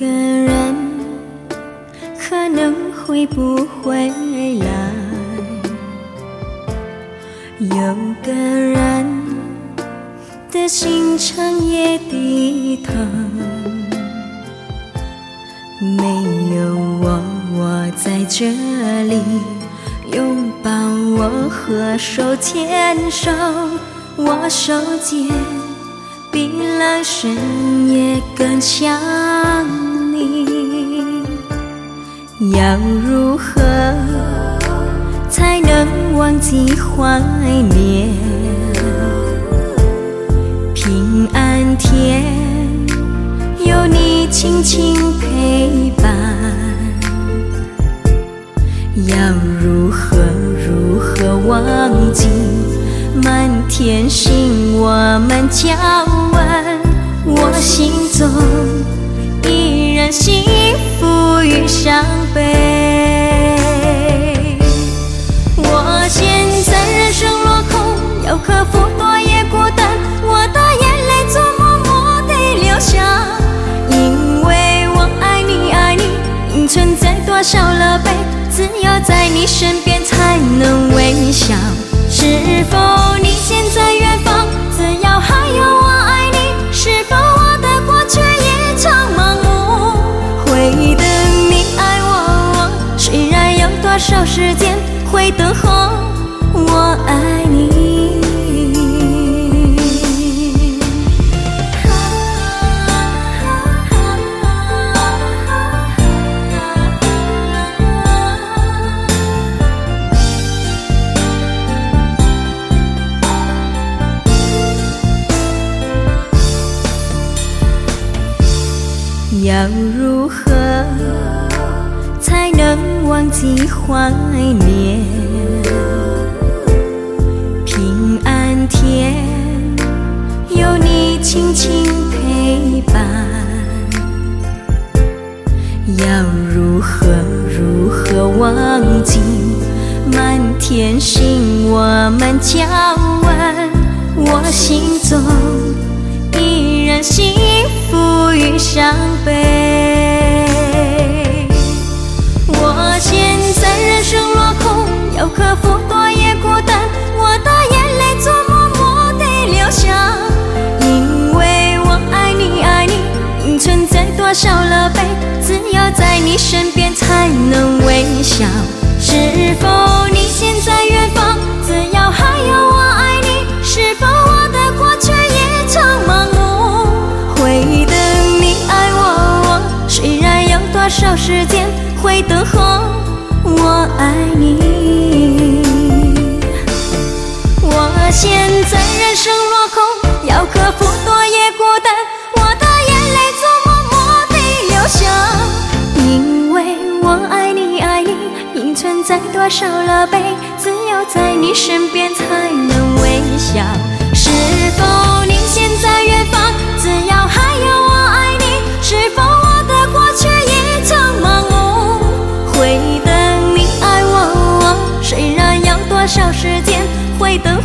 个人可能会不回来，有个人的心肠也低头，没有我，我在这里拥抱我和手牵手，我手间冰冷深夜更想你，要如何才能忘记怀念？平安天有你轻轻陪伴，要如何如何忘记满天星我们交吻？我心中依然幸福与伤悲。少时间会等候我爱你。要如何才能忘记怀念？平安天有你轻轻陪伴，要如何如何忘记满天星我们交换？我心中依然幸福与伤悲。身边才能微笑。是否你现在远方？只要还有我爱你，是否我的过去也曾忙碌？会等你爱我我，虽然有多少时间会等候我爱你。在多少了悲，只有在你身边才能微笑。是否你现在远方？只要还有我爱你，是否我的过去也曾盲目？会等你爱我，虽然要多少时间会等